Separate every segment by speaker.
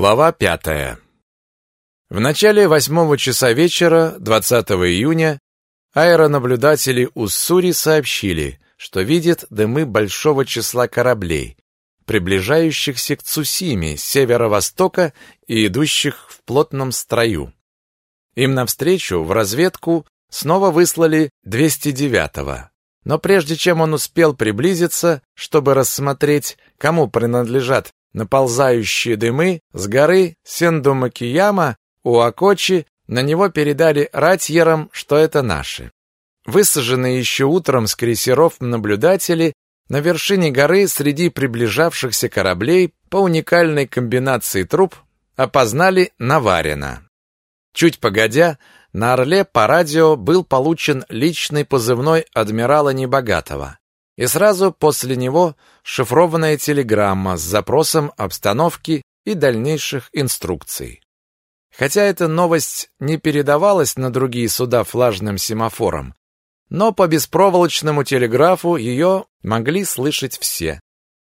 Speaker 1: Глава пятая. В начале восьмого часа вечера 20 июня аэронаблюдатели Уссури сообщили, что видят дымы большого числа кораблей, приближающихся к Цусиме с северо-востока и идущих в плотном строю. Им навстречу в разведку снова выслали 209-го. Но прежде чем он успел приблизиться, чтобы рассмотреть, кому принадлежат наползающие дымы с горы Сендумакияма у Акочи на него передали ратьерам, что это наши. Высаженные еще утром с крейсеров наблюдатели на вершине горы среди приближавшихся кораблей по уникальной комбинации труб опознали Наварина. Чуть погодя, на Орле по радио был получен личный позывной адмирала Небогатого. И сразу после него шифрованная телеграмма с запросом обстановки и дальнейших инструкций. Хотя эта новость не передавалась на другие суда флажным семафором, но по беспроволочному телеграфу ее могли слышать все.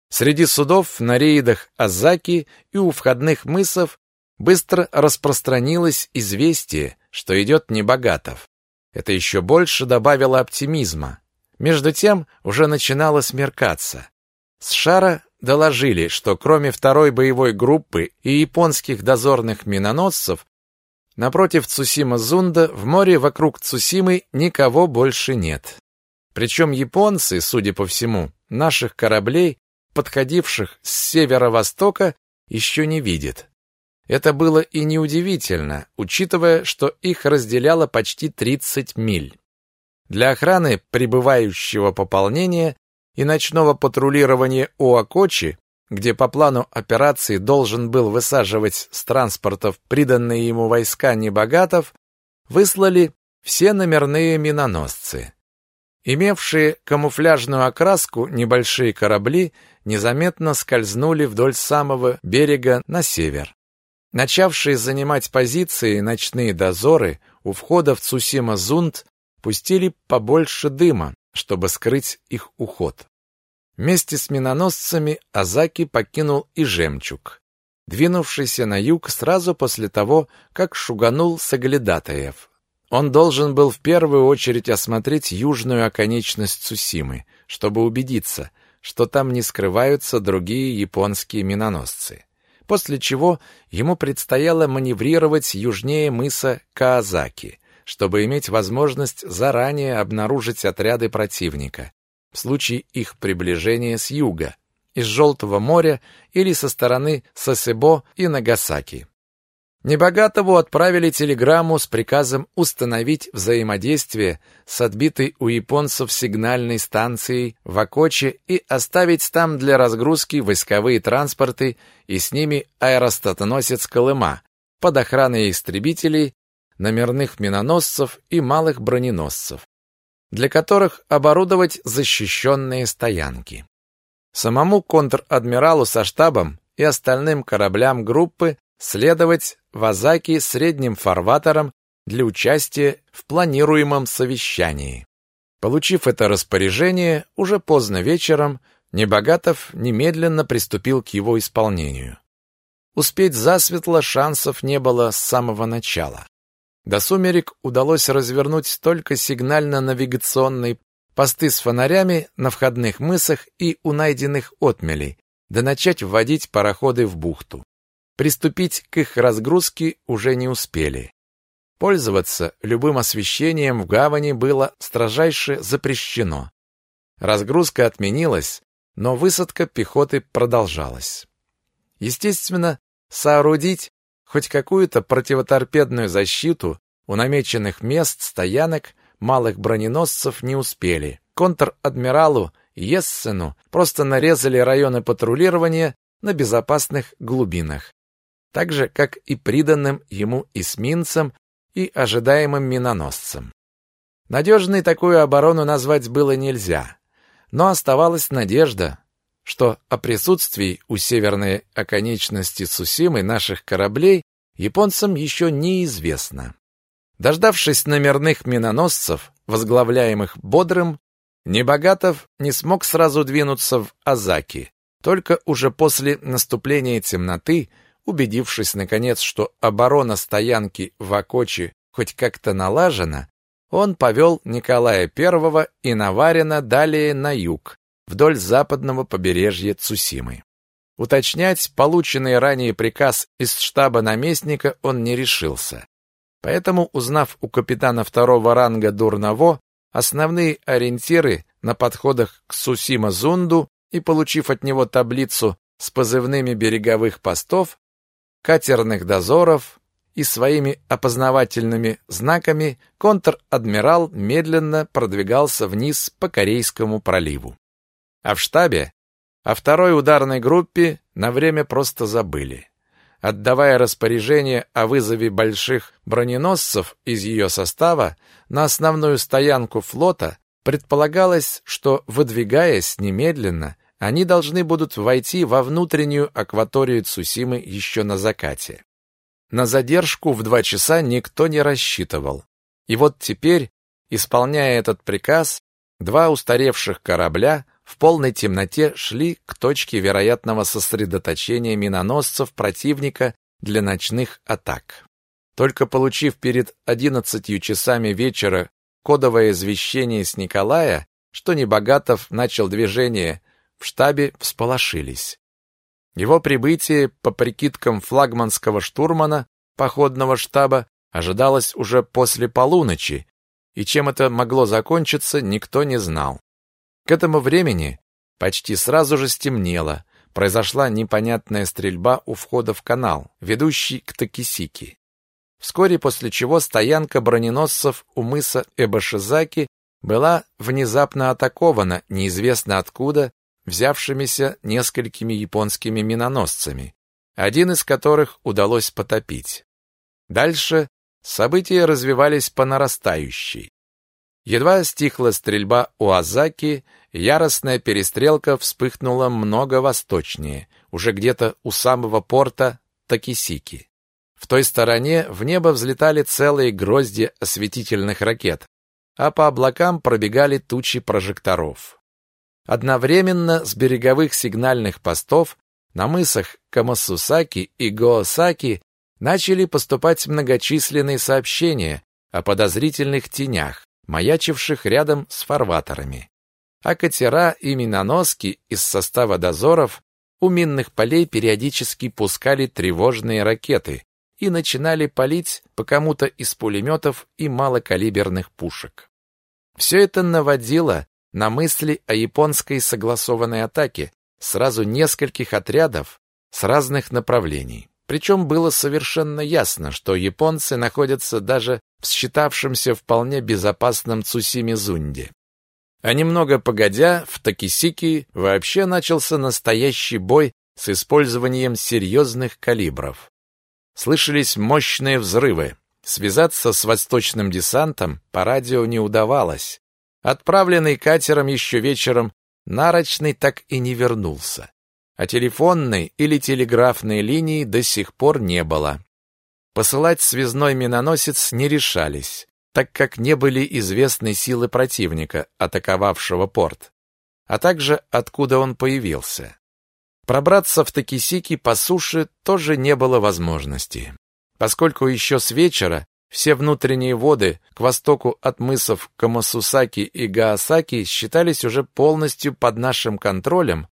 Speaker 1: Среди судов на рейдах Азаки и у входных мысов быстро распространилось известие, что идет Небогатов. Это еще больше добавило оптимизма. Между тем уже начинало смеркаться. С шара доложили, что кроме второй боевой группы и японских дозорных миноносцев, напротив Цусима-Зунда в море вокруг Цусимы никого больше нет. Причем японцы, судя по всему, наших кораблей, подходивших с северо-востока, еще не видят. Это было и неудивительно, учитывая, что их разделяло почти 30 миль. Для охраны прибывающего пополнения и ночного патрулирования у Акочи, где по плану операции должен был высаживать с транспортов приданные ему войска небогатов, выслали все номерные миноносцы. Имевшие камуфляжную окраску небольшие корабли незаметно скользнули вдоль самого берега на север. Начавшие занимать позиции ночные дозоры у входа в Цусима-Зунд пустили побольше дыма, чтобы скрыть их уход. Вместе с миноносцами Азаки покинул и Жемчуг, двинувшийся на юг сразу после того, как шуганул Саглядатаев. Он должен был в первую очередь осмотреть южную оконечность Цусимы, чтобы убедиться, что там не скрываются другие японские миноносцы. После чего ему предстояло маневрировать южнее мыса Каазаки, чтобы иметь возможность заранее обнаружить отряды противника в случае их приближения с юга, из Желтого моря или со стороны Сосебо и Нагасаки. Небогатову отправили телеграмму с приказом установить взаимодействие с отбитой у японцев сигнальной станцией в Акоче и оставить там для разгрузки войсковые транспорты и с ними аэростатоносец Колыма под охраной истребителей номерных миноносцев и малых броненосцев, для которых оборудовать защищенные стоянки. Самому контр-адмиралу со штабом и остальным кораблям группы следовать в Азаки средним фарватером для участия в планируемом совещании. Получив это распоряжение, уже поздно вечером Небогатов немедленно приступил к его исполнению. Успеть засветло шансов не было с самого начала. До сумерек удалось развернуть только сигнально-навигационные посты с фонарями на входных мысах и у найденных отмелей, да начать вводить пароходы в бухту. Приступить к их разгрузке уже не успели. Пользоваться любым освещением в гавани было строжайше запрещено. Разгрузка отменилась, но высадка пехоты продолжалась. Естественно, соорудить хоть какую-то противоторпедную защиту у намеченных мест стоянок малых броненосцев не успели. Контр-адмиралу Ессену просто нарезали районы патрулирования на безопасных глубинах, так же, как и приданным ему эсминцам и ожидаемым миноносцам. Надежной такую оборону назвать было нельзя, но оставалась надежда, что о присутствии у северной оконечности Цусимы наших кораблей японцам еще неизвестно. Дождавшись номерных миноносцев, возглавляемых Бодрым, Небогатов не смог сразу двинуться в Азаки. Только уже после наступления темноты убедившись, наконец, что оборона стоянки в Акочи хоть как-то налажена, он повел Николая I и Наварина далее на юг, вдоль западного побережья Цусимы. Уточнять полученный ранее приказ из штаба наместника он не решился. Поэтому, узнав у капитана второго ранга Дурново основные ориентиры на подходах к Сусима-Зунду и получив от него таблицу с позывными береговых постов, катерных дозоров и своими опознавательными знаками, контр-адмирал медленно продвигался вниз по Корейскому проливу. А в штабе о второй ударной группе на время просто забыли. Отдавая распоряжение о вызове больших броненосцев из ее состава на основную стоянку флота, предполагалось, что, выдвигаясь немедленно, они должны будут войти во внутреннюю акваторию Цусимы еще на закате. На задержку в два часа никто не рассчитывал. И вот теперь, исполняя этот приказ, два устаревших корабля в полной темноте шли к точке вероятного сосредоточения миноносцев противника для ночных атак. Только получив перед одиннадцатью часами вечера кодовое извещение с Николая, что Небогатов начал движение в штабе всполошились. Его прибытие, по прикидкам флагманского штурмана походного штаба, ожидалось уже после полуночи, и чем это могло закончиться, никто не знал. К этому времени почти сразу же стемнело, произошла непонятная стрельба у входа в канал, ведущий к Такисики. Вскоре после чего стоянка броненосцев у мыса Эбашизаки была внезапно атакована неизвестно откуда взявшимися несколькими японскими миноносцами, один из которых удалось потопить. Дальше события развивались по нарастающей. Едва стихла стрельба у Азаки, яростная перестрелка вспыхнула много восточнее, уже где-то у самого порта Такисики. В той стороне в небо взлетали целые грозди осветительных ракет, а по облакам пробегали тучи прожекторов. Одновременно с береговых сигнальных постов на мысах Камасусаки и Гоосаки начали поступать многочисленные сообщения о подозрительных тенях, маячивших рядом с фарватерами. А катера и миноноски из состава дозоров у минных полей периодически пускали тревожные ракеты и начинали палить по кому-то из пулеметов и малокалиберных пушек. Все это наводило на мысли о японской согласованной атаке сразу нескольких отрядов с разных направлений. Причем было совершенно ясно, что японцы находятся даже в считавшемся вполне безопасном Цусимизунде. А немного погодя, в Такисики вообще начался настоящий бой с использованием серьезных калибров. Слышались мощные взрывы. Связаться с восточным десантом по радио не удавалось. Отправленный катером еще вечером, Нарочный так и не вернулся. А телефонной или телеграфной линии до сих пор не было. Посылать связной миноносец не решались, так как не были известны силы противника, атаковавшего порт, а также откуда он появился. Пробраться в Такисики по суше тоже не было возможности, поскольку еще с вечера все внутренние воды к востоку от мысов Камасусаки и Гаосаки считались уже полностью под нашим контролем,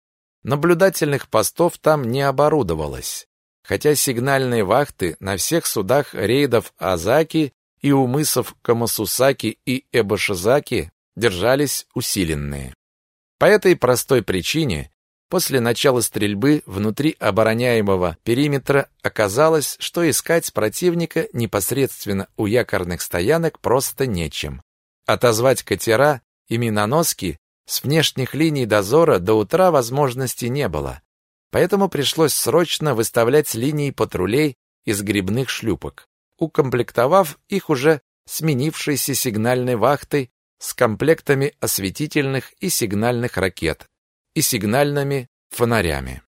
Speaker 1: наблюдательных постов там не оборудовалось, хотя сигнальные вахты на всех судах рейдов Азаки и у мысов Камасусаки и Эбашизаки держались усиленные. По этой простой причине После начала стрельбы внутри обороняемого периметра оказалось, что искать противника непосредственно у якорных стоянок просто нечем. Отозвать катера и миноноски с внешних линий дозора до утра возможности не было. Поэтому пришлось срочно выставлять линии патрулей из грибных шлюпок, укомплектовав их уже сменившейся сигнальной вахтой с комплектами осветительных и сигнальных ракет, и сигнальными фонарями.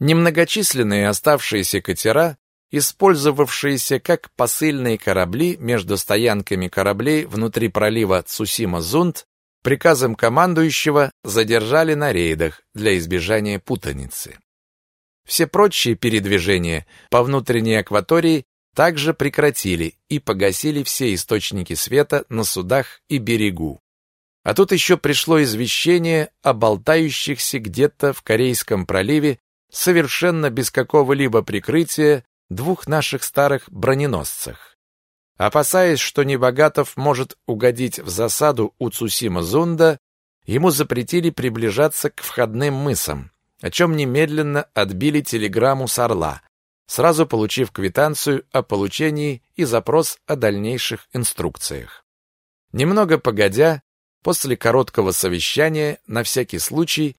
Speaker 1: Немногочисленные оставшиеся катера, использовавшиеся как посыльные корабли между стоянками кораблей внутри пролива Цусима-Зунд, приказом командующего задержали на рейдах для избежания путаницы. Все прочие передвижения по внутренней акватории также прекратили и погасили все источники света на судах и берегу. А тут еще пришло извещение о болтающихся где-то в Корейском проливе совершенно без какого-либо прикрытия двух наших старых броненосцах. Опасаясь, что Небогатов может угодить в засаду у Цусима-Зунда, ему запретили приближаться к входным мысам, о чем немедленно отбили телеграмму с Орла, сразу получив квитанцию о получении и запрос о дальнейших инструкциях. Немного погодя, после короткого совещания, на всякий случай,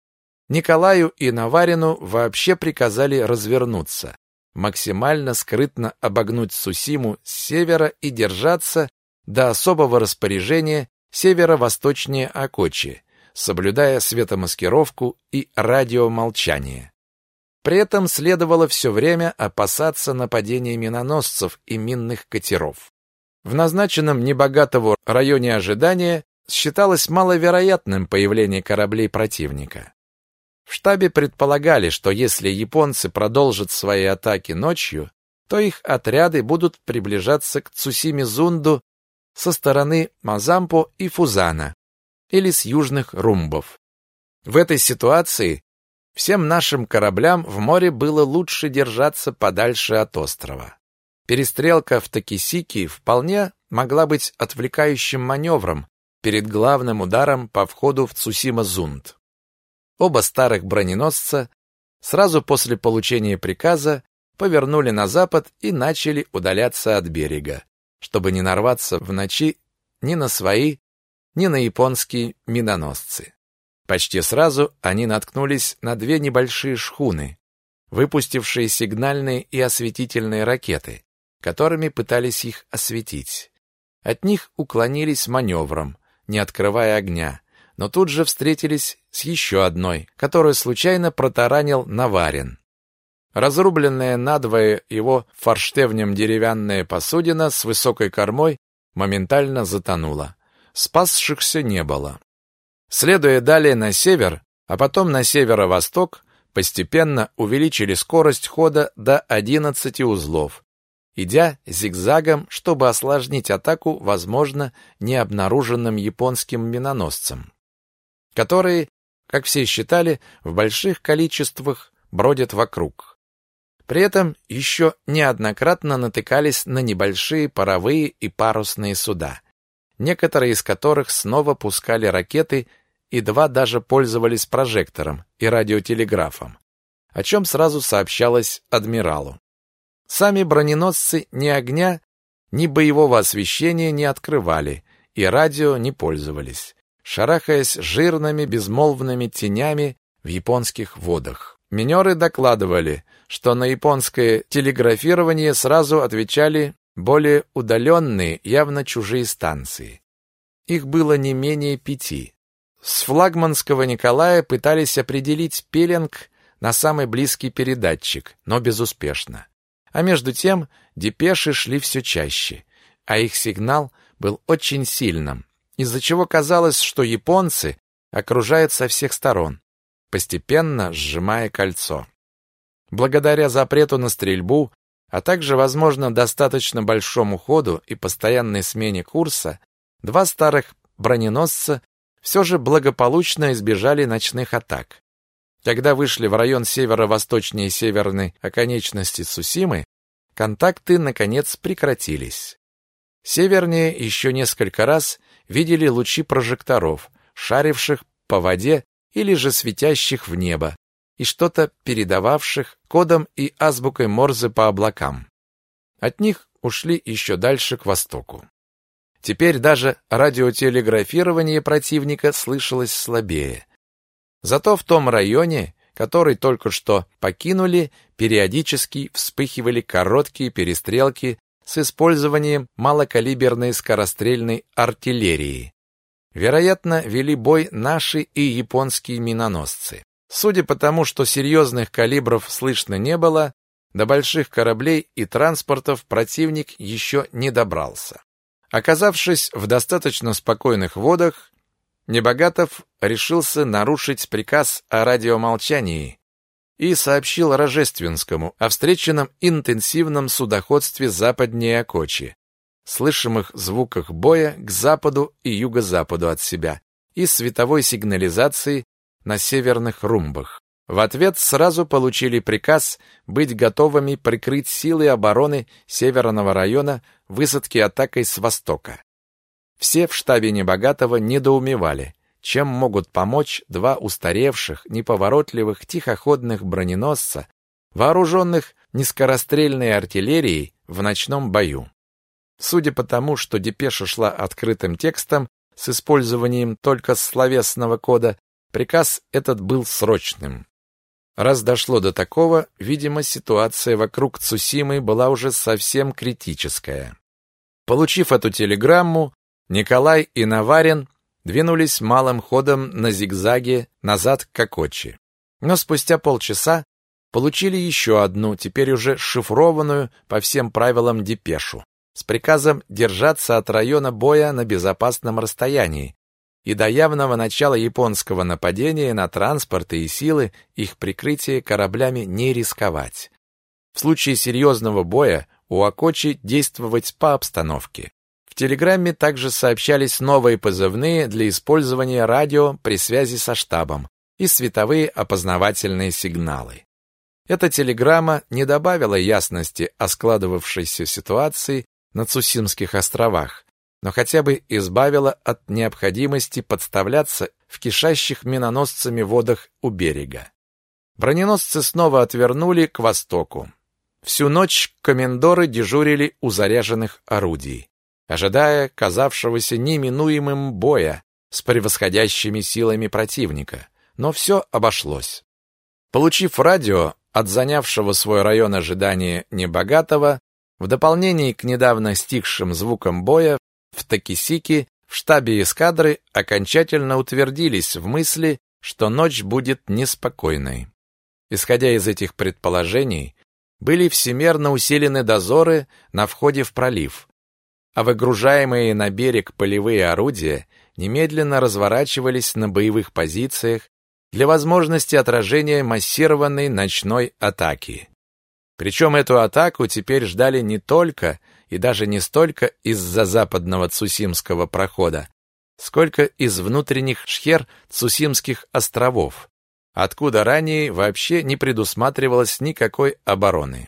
Speaker 1: Николаю и Наварину вообще приказали развернуться, максимально скрытно обогнуть Сусиму с севера и держаться до особого распоряжения северо-восточнее Акочи, соблюдая светомаскировку и радиомолчание. При этом следовало все время опасаться нападения миноносцев и минных катеров. В назначенном небогатого районе ожидания считалось маловероятным появление кораблей противника. В штабе предполагали, что если японцы продолжат свои атаки ночью, то их отряды будут приближаться к Цусиме-Зунду со стороны Мазампо и Фузана или с южных румбов. В этой ситуации всем нашим кораблям в море было лучше держаться подальше от острова. Перестрелка в Такисики вполне могла быть отвлекающим маневром перед главным ударом по входу в Цусима-Зунд. Оба старых броненосца сразу после получения приказа повернули на запад и начали удаляться от берега, чтобы не нарваться в ночи ни на свои, ни на японские миноносцы. Почти сразу они наткнулись на две небольшие шхуны, выпустившие сигнальные и осветительные ракеты, которыми пытались их осветить. От них уклонились маневром, не открывая огня, но тут же встретились с еще одной, которую случайно протаранил Наварин. Разрубленная надвое его форштевнем деревянная посудина с высокой кормой моментально затонула. Спасшихся не было. Следуя далее на север, а потом на северо-восток, постепенно увеличили скорость хода до 11 узлов, идя зигзагом, чтобы осложнить атаку, возможно, необнаруженным японским миноносцам которые, как все считали, в больших количествах бродят вокруг. При этом еще неоднократно натыкались на небольшие паровые и парусные суда, некоторые из которых снова пускали ракеты и два даже пользовались прожектором и радиотелеграфом, о чем сразу сообщалось адмиралу. Сами броненосцы ни огня, ни боевого освещения не открывали и радио не пользовались шарахаясь жирными безмолвными тенями в японских водах. Минеры докладывали, что на японское телеграфирование сразу отвечали более удаленные, явно чужие станции. Их было не менее пяти. С флагманского Николая пытались определить пеленг на самый близкий передатчик, но безуспешно. А между тем депеши шли все чаще, а их сигнал был очень сильным, из-за чего казалось, что японцы окружают со всех сторон, постепенно сжимая кольцо. Благодаря запрету на стрельбу, а также, возможно, достаточно большому ходу и постоянной смене курса, два старых броненосца все же благополучно избежали ночных атак. Когда вышли в район северо-восточнее северной оконечности Сусимы, контакты, наконец, прекратились. Севернее еще несколько раз видели лучи прожекторов, шаривших по воде или же светящих в небо, и что-то передававших кодом и азбукой Морзе по облакам. От них ушли еще дальше к востоку. Теперь даже радиотелеграфирование противника слышалось слабее. Зато в том районе, который только что покинули, периодически вспыхивали короткие перестрелки с использованием малокалиберной скорострельной артиллерии. Вероятно, вели бой наши и японские миноносцы. Судя по тому, что серьезных калибров слышно не было, до больших кораблей и транспортов противник еще не добрался. Оказавшись в достаточно спокойных водах, Небогатов решился нарушить приказ о радиомолчании и сообщил Рожественскому о встреченном интенсивном судоходстве западнее Окочи, слышимых звуках боя к западу и юго-западу от себя и световой сигнализации на северных румбах. В ответ сразу получили приказ быть готовыми прикрыть силы обороны северного района высадки атакой с востока. Все в штабе Небогатого недоумевали, чем могут помочь два устаревших, неповоротливых, тихоходных броненосца, вооруженных низкорастрельной артиллерией в ночном бою. Судя по тому, что депеша шла открытым текстом с использованием только словесного кода, приказ этот был срочным. Раз дошло до такого, видимо, ситуация вокруг Цусимы была уже совсем критическая. Получив эту телеграмму, Николай и Наварин двинулись малым ходом на зигзаге назад к Кокочи. Но спустя полчаса получили еще одну, теперь уже шифрованную по всем правилам депешу, с приказом держаться от района боя на безопасном расстоянии, и до явного начала японского нападения на транспорты и силы их прикрытия кораблями не рисковать. В случае серьезного боя у Акочи действовать по обстановке. В телеграмме также сообщались новые позывные для использования радио при связи со штабом и световые опознавательные сигналы. Эта телеграмма не добавила ясности о складывавшейся ситуации на Цусимских островах, но хотя бы избавила от необходимости подставляться в кишащих миноносцами водах у берега. Броненосцы снова отвернули к востоку. Всю ночь комендоры дежурили у заряженных орудий, ожидая казавшегося неминуемым боя с превосходящими силами противника, но все обошлось. Получив радио от занявшего свой район ожидания Небогатого, в дополнение к недавно стихшим звукам боя в Такисике в штабе эскадры окончательно утвердились в мысли, что ночь будет неспокойной. Исходя из этих предположений, были всемерно усилены дозоры на входе в пролив, а выгружаемые на берег полевые орудия немедленно разворачивались на боевых позициях для возможности отражения массированной ночной атаки. Причем эту атаку теперь ждали не только и даже не столько из-за западного Цусимского прохода, сколько из внутренних шхер Цусимских островов, откуда ранее вообще не предусматривалось никакой обороны.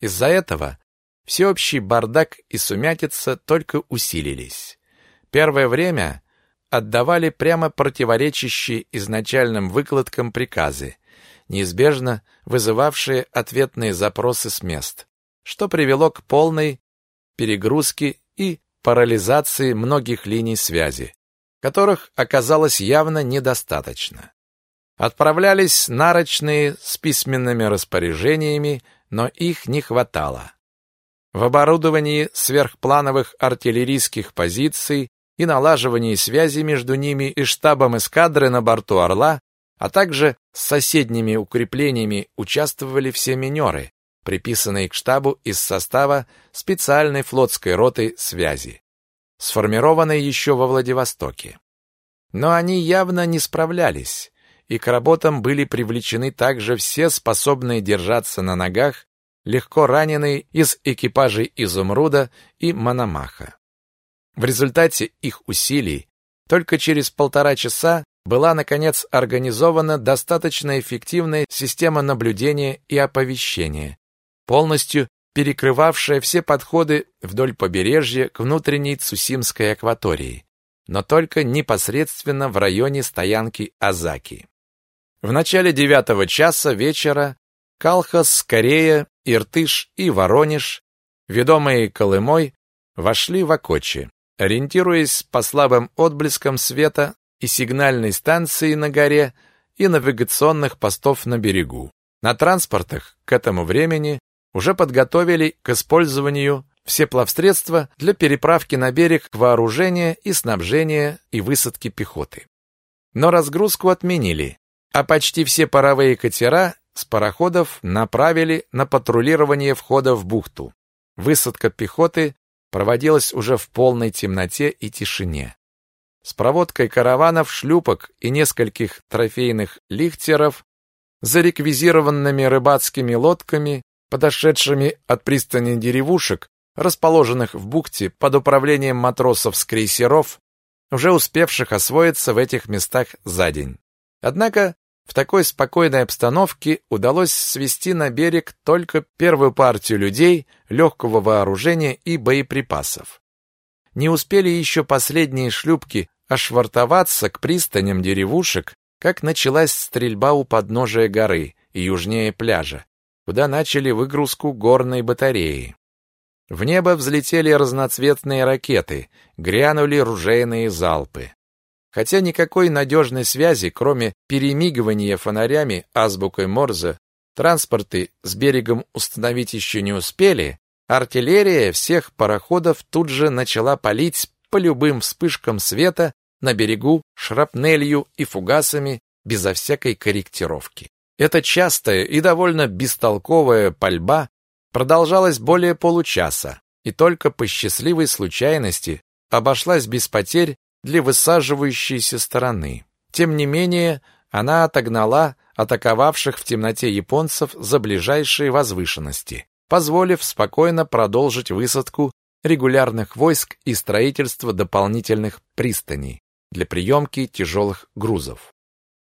Speaker 1: Из-за этого всеобщий бардак и сумятица только усилились. Первое время отдавали прямо противоречащие изначальным выкладкам приказы, неизбежно вызывавшие ответные запросы с мест, что привело к полной перегрузки и парализации многих линий связи, которых оказалось явно недостаточно. Отправлялись нарочные с письменными распоряжениями, но их не хватало. В оборудовании сверхплановых артиллерийских позиций и налаживании связи между ними и штабом эскадры на борту «Орла», а также с соседними укреплениями участвовали все минеры, приписанные к штабу из состава специальной флотской роты связи, сформированной еще во Владивостоке. Но они явно не справлялись, и к работам были привлечены также все способные держаться на ногах, легко раненые из экипажей «Изумруда» и «Мономаха». В результате их усилий только через полтора часа была, наконец, организована достаточно эффективная система наблюдения и оповещения, полностью перекрывавшая все подходы вдоль побережья к внутренней Цусимской акватории, но только непосредственно в районе стоянки Азаки. В начале девятого часа вечера Калхас, Корея, Иртыш и Воронеж, ведомые Колымой, вошли в Акочи, ориентируясь по слабым отблескам света и сигнальной станции на горе и навигационных постов на берегу. На транспортах к этому времени уже подготовили к использованию все плавсредства для переправки на берег вооружения и снабжения и высадки пехоты. Но разгрузку отменили, а почти все паровые катера с пароходов направили на патрулирование входа в бухту. Высадка пехоты проводилась уже в полной темноте и тишине. С проводкой караванов, шлюпок и нескольких трофейных лихтеров зареквизированными рыбацкими лодками, подошедшими от пристани деревушек, расположенных в бухте под управлением матросов с крейсеров, уже успевших освоиться в этих местах за день. Однако в такой спокойной обстановке удалось свести на берег только первую партию людей, легкого вооружения и боеприпасов. Не успели еще последние шлюпки ошвартоваться к пристаням деревушек, как началась стрельба у подножия горы и южнее пляжа, куда начали выгрузку горной батареи. В небо взлетели разноцветные ракеты, грянули ружейные залпы. Хотя никакой надежной связи, кроме перемигивания фонарями азбукой Морзе, транспорты с берегом установить еще не успели, артиллерия всех пароходов тут же начала палить по любым вспышкам света на берегу шрапнелью и фугасами безо всякой корректировки. Эта частая и довольно бестолковая пальба продолжалась более получаса, и только по счастливой случайности обошлась без потерь для высаживающейся стороны. Тем не менее, она отогнала атаковавших в темноте японцев за ближайшие возвышенности, позволив спокойно продолжить высадку регулярных войск и строительство дополнительных пристаней для приемки тяжелых грузов.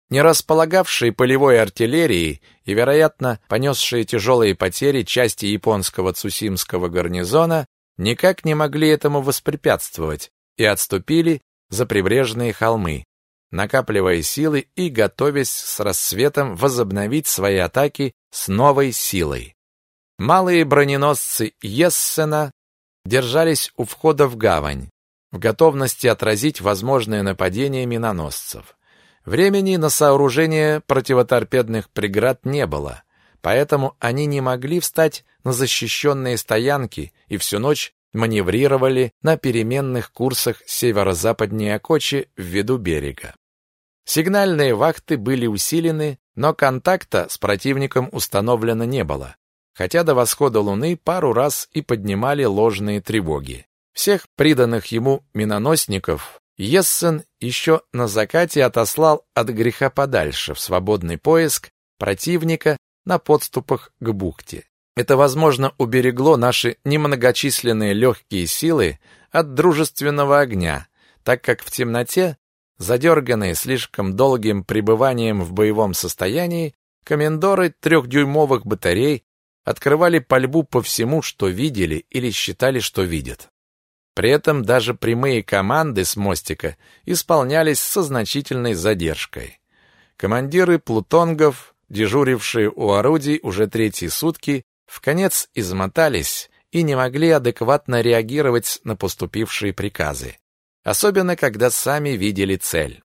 Speaker 1: Не располагавшие полевой артиллерией и, вероятно, понесшие тяжелые потери части японского Цусимского гарнизона никак не могли этому воспрепятствовать и отступили за прибрежные холмы, накапливая силы и готовясь с рассветом возобновить свои атаки с новой силой. Малые броненосцы Ессена держались у входа в гавань, в готовности отразить возможное нападение миноносцев. Времени на сооружение противоторпедных преград не было, поэтому они не могли встать на защищенные стоянки и всю ночь маневрировали на переменных курсах северо-западнее Акочи в виду берега. Сигнальные вахты были усилены, но контакта с противником установлено не было, хотя до восхода Луны пару раз и поднимали ложные тревоги. Всех приданных ему миноносников Ессен еще на закате отослал от греха подальше в свободный поиск противника на подступах к бухте. Это, возможно, уберегло наши немногочисленные легкие силы от дружественного огня, так как в темноте, задерганные слишком долгим пребыванием в боевом состоянии, комендоры трехдюймовых батарей открывали пальбу по всему, что видели или считали, что видят. При этом даже прямые команды с мостика исполнялись со значительной задержкой. Командиры плутонгов, дежурившие у орудий уже третьи сутки, в конец измотались и не могли адекватно реагировать на поступившие приказы, особенно когда сами видели цель.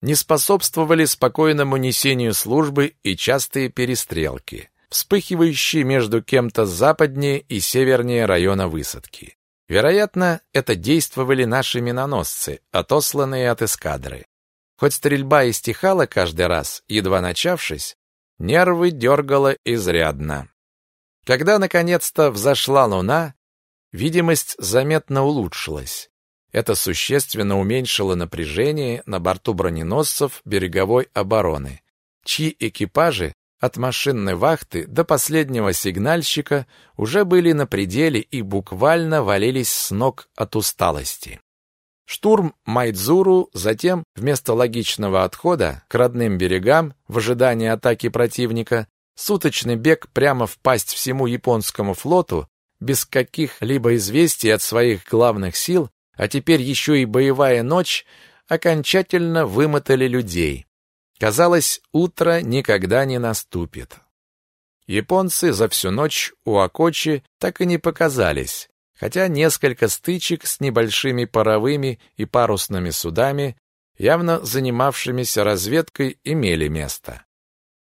Speaker 1: Не способствовали спокойному несению службы и частые перестрелки, вспыхивающие между кем-то западнее и севернее района высадки. Вероятно, это действовали наши миноносцы, отосланные от эскадры. Хоть стрельба и стихала каждый раз, едва начавшись, нервы дергало изрядно. Когда наконец-то взошла луна, видимость заметно улучшилась. Это существенно уменьшило напряжение на борту броненосцев береговой обороны, чьи экипажи от машинной вахты до последнего сигнальщика уже были на пределе и буквально валились с ног от усталости. Штурм Майдзуру затем, вместо логичного отхода к родным берегам в ожидании атаки противника, Суточный бег прямо в пасть всему японскому флоту, без каких-либо известий от своих главных сил, а теперь еще и боевая ночь, окончательно вымотали людей. Казалось, утро никогда не наступит. Японцы за всю ночь у Акочи так и не показались, хотя несколько стычек с небольшими паровыми и парусными судами, явно занимавшимися разведкой, имели место.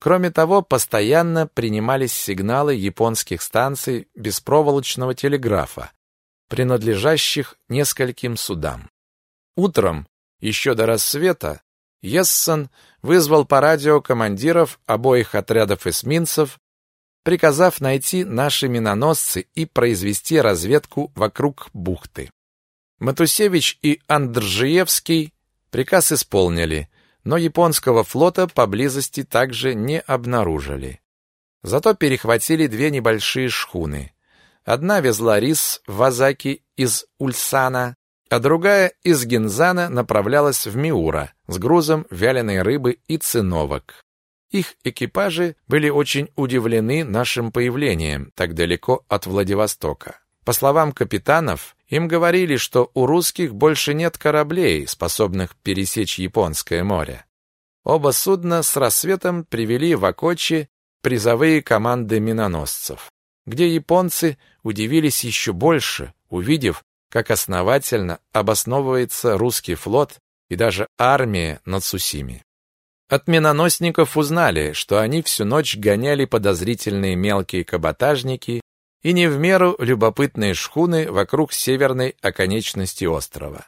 Speaker 1: Кроме того, постоянно принимались сигналы японских станций беспроволочного телеграфа, принадлежащих нескольким судам. Утром, еще до рассвета, Ессен вызвал по радио командиров обоих отрядов эсминцев, приказав найти наши миноносцы и произвести разведку вокруг бухты. Матусевич и Андржиевский приказ исполнили, но японского флота поблизости также не обнаружили. Зато перехватили две небольшие шхуны. Одна везла рис в Азаки из Ульсана, а другая из Гинзана направлялась в Миура с грузом вяленой рыбы и циновок. Их экипажи были очень удивлены нашим появлением так далеко от Владивостока. По словам капитанов, им говорили, что у русских больше нет кораблей, способных пересечь Японское море. Оба судна с рассветом привели в Акочи призовые команды миноносцев, где японцы удивились еще больше, увидев, как основательно обосновывается русский флот и даже армия на Цусиме. От миноносников узнали, что они всю ночь гоняли подозрительные мелкие каботажники и не в меру любопытные шхуны вокруг северной оконечности острова.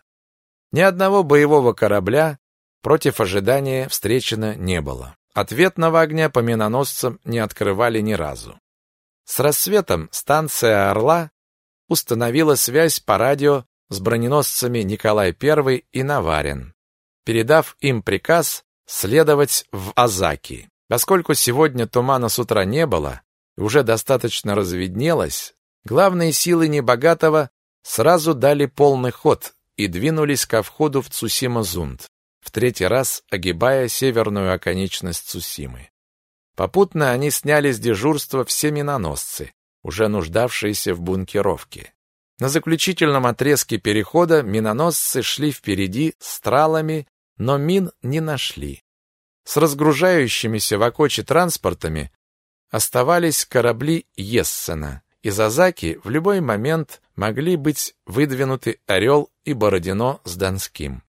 Speaker 1: Ни одного боевого корабля против ожидания встречено не было. Ответного огня по миноносцам не открывали ни разу. С рассветом станция «Орла» установила связь по радио с броненосцами Николай I и Наварин, передав им приказ следовать в Азаки. Поскольку сегодня тумана с утра не было, уже достаточно разведнелось, главные силы Небогатого сразу дали полный ход и двинулись ко входу в Цусима-Зунд, в третий раз огибая северную оконечность Цусимы. Попутно они сняли с дежурства все миноносцы, уже нуждавшиеся в бункеровке. На заключительном отрезке перехода миноносцы шли впереди стралами, но мин не нашли. С разгружающимися в Акочи транспортами оставались корабли Ессена. Из Азаки в любой момент могли быть выдвинуты Орел и Бородино с Донским.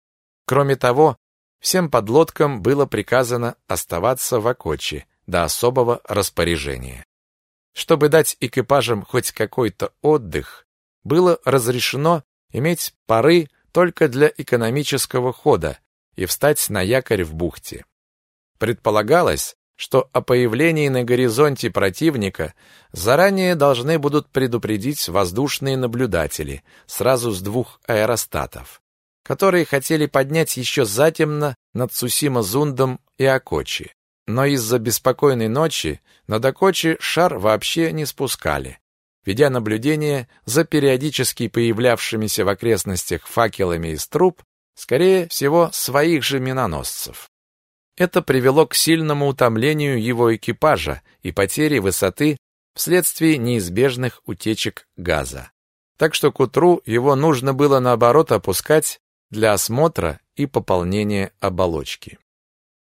Speaker 1: Кроме того, всем подлодкам было приказано оставаться в Акочи до особого распоряжения. Чтобы дать экипажам хоть какой-то отдых, было разрешено иметь пары только для экономического хода и встать на якорь в бухте. Предполагалось, что о появлении на горизонте противника заранее должны будут предупредить воздушные наблюдатели сразу с двух аэростатов, которые хотели поднять еще затемно над Цусима-Зундом и Акочи. Но из-за беспокойной ночи над Акочи шар вообще не спускали, ведя наблюдение за периодически появлявшимися в окрестностях факелами из труб, скорее всего, своих же миноносцев. Это привело к сильному утомлению его экипажа и потере высоты вследствие неизбежных утечек газа. Так что к утру его нужно было наоборот опускать для осмотра и пополнения оболочки.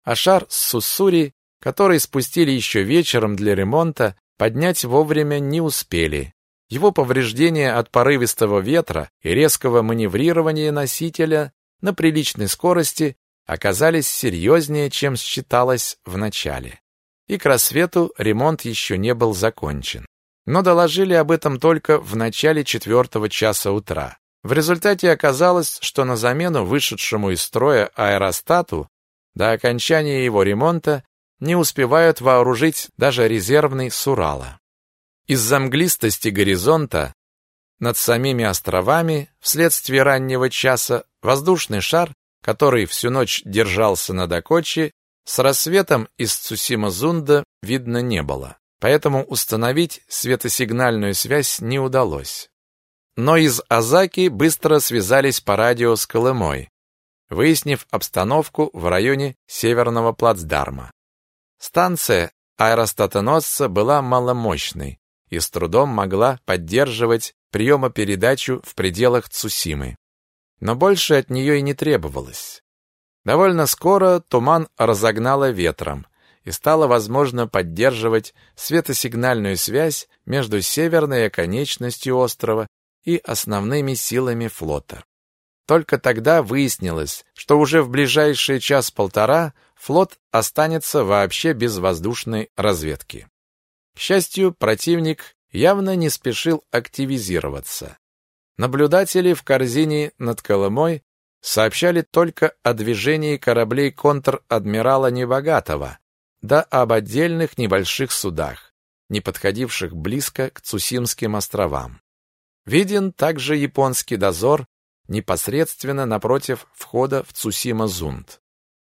Speaker 1: А шар с Суссури, который спустили еще вечером для ремонта, поднять вовремя не успели. Его повреждения от порывистого ветра и резкого маневрирования носителя на приличной скорости оказались серьезнее, чем считалось в начале. И к рассвету ремонт еще не был закончен. Но доложили об этом только в начале четвертого часа утра. В результате оказалось, что на замену вышедшему из строя аэростату до окончания его ремонта не успевают вооружить даже резервный Сурала. Из-за мглистости горизонта над самими островами вследствие раннего часа воздушный шар который всю ночь держался на Дакочи, с рассветом из Цусима-Зунда видно не было. Поэтому установить светосигнальную связь не удалось. Но из Азаки быстро связались по радио с Колымой, выяснив обстановку в районе Северного плацдарма. Станция аэростатоносца была маломощной и с трудом могла поддерживать приемопередачу в пределах Цусимы но больше от нее и не требовалось. Довольно скоро туман разогнало ветром, и стало возможно поддерживать светосигнальную связь между северной оконечностью острова и основными силами флота. Только тогда выяснилось, что уже в ближайший час-полтора флот останется вообще без воздушной разведки. К счастью, противник явно не спешил активизироваться. Наблюдатели в корзине над Колымой сообщали только о движении кораблей контр-адмирала Небогатого, да об отдельных небольших судах, не подходивших близко к Цусимским островам. Виден также японский дозор непосредственно напротив входа в Цусима-Зунд.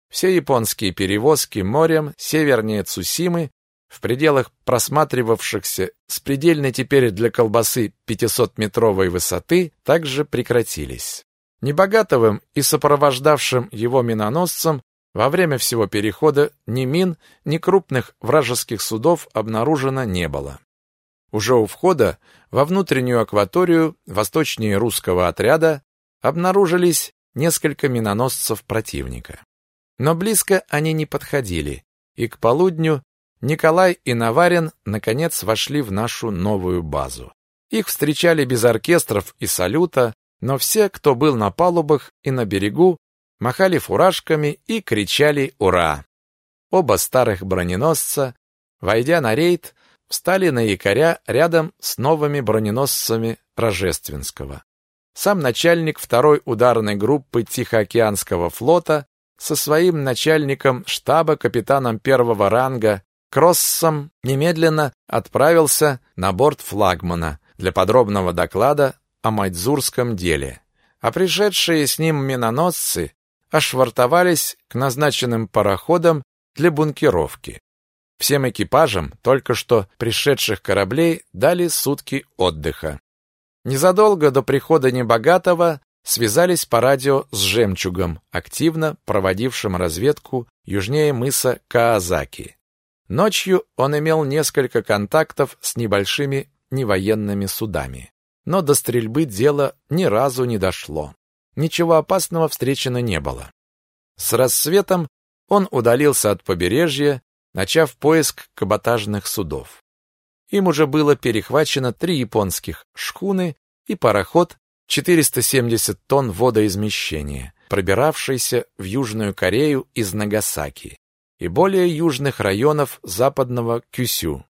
Speaker 1: Все японские перевозки морем севернее Цусимы в пределах просматривавшихся с предельной теперь для колбасы 500-метровой высоты также прекратились. Небогатовым и сопровождавшим его миноносцам во время всего перехода ни мин, ни крупных вражеских судов обнаружено не было. Уже у входа во внутреннюю акваторию восточнее русского отряда обнаружились несколько миноносцев противника. Но близко они не подходили, и к полудню Николай и Наварин наконец вошли в нашу новую базу. Их встречали без оркестров и салюта, но все, кто был на палубах и на берегу, махали фуражками и кричали «Ура!». Оба старых броненосца, войдя на рейд, встали на якоря рядом с новыми броненосцами Рожественского. Сам начальник второй ударной группы Тихоокеанского флота со своим начальником штаба капитаном первого ранга Кроссом немедленно отправился на борт флагмана для подробного доклада о Майдзурском деле. А пришедшие с ним миноносцы ошвартовались к назначенным пароходам для бункеровки. Всем экипажам только что пришедших кораблей дали сутки отдыха. Незадолго до прихода Небогатого связались по радио с «Жемчугом», активно проводившим разведку южнее мыса Каазаки. Ночью он имел несколько контактов с небольшими невоенными судами. Но до стрельбы дело ни разу не дошло ничего опасного встречено не было. С рассветом он удалился от побережья, начав поиск каботажных судов. Им уже было перехвачено три японских шхуны и пароход 470 тонн водоизмещения, пробиравшийся в Южную Корею из Нагасаки и более южных районов западного Кюсю.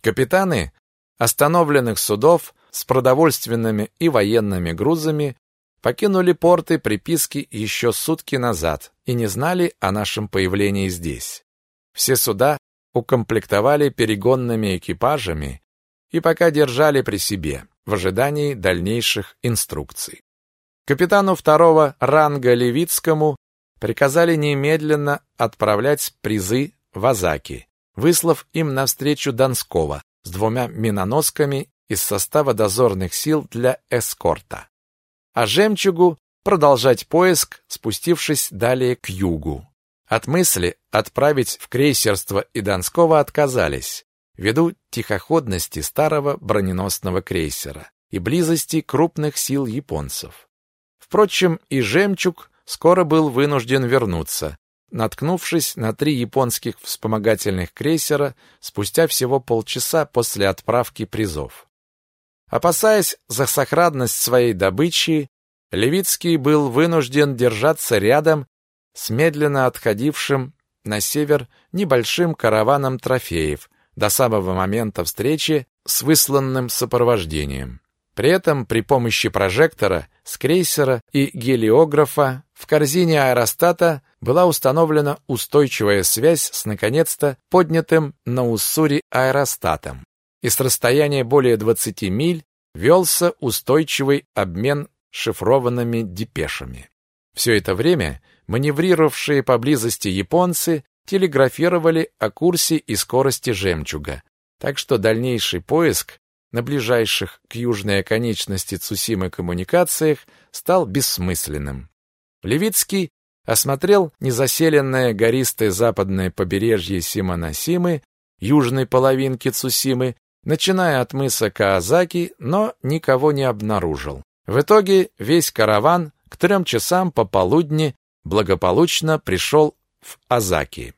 Speaker 1: Капитаны остановленных судов с продовольственными и военными грузами покинули порты приписки еще сутки назад и не знали о нашем появлении здесь. Все суда укомплектовали перегонными экипажами и пока держали при себе в ожидании дальнейших инструкций. Капитану второго ранга Левицкому приказали немедленно отправлять призы в Азаки, выслав им навстречу Донского с двумя миноносками из состава дозорных сил для эскорта а жемчугу продолжать поиск, спустившись далее к югу. От мысли отправить в крейсерство и Донского отказались, ввиду тихоходности старого броненосного крейсера и близости крупных сил японцев. Впрочем, и жемчуг скоро был вынужден вернуться, наткнувшись на три японских вспомогательных крейсера спустя всего полчаса после отправки призов. Опасаясь за сохранность своей добычи, Левицкий был вынужден держаться рядом с медленно отходившим на север небольшим караваном трофеев до самого момента встречи с высланным сопровождением. При этом при помощи прожектора с крейсера и гелиографа в корзине аэростата была установлена устойчивая связь с наконец-то поднятым на Уссури аэростатом и с расстояния более 20 миль велся устойчивый обмен шифрованными депешами. Все это время маневрировавшие поблизости японцы телеграфировали о курсе и скорости жемчуга, так что дальнейший поиск на ближайших к южной оконечности Цусимы коммуникациях стал бессмысленным. Левицкий осмотрел незаселенное гористое западное побережье Симоносимы, южной половинки Цусимы, начиная от мыса Каазаки, но никого не обнаружил. В итоге весь караван к трем часам пополудни благополучно пришел в Азаки.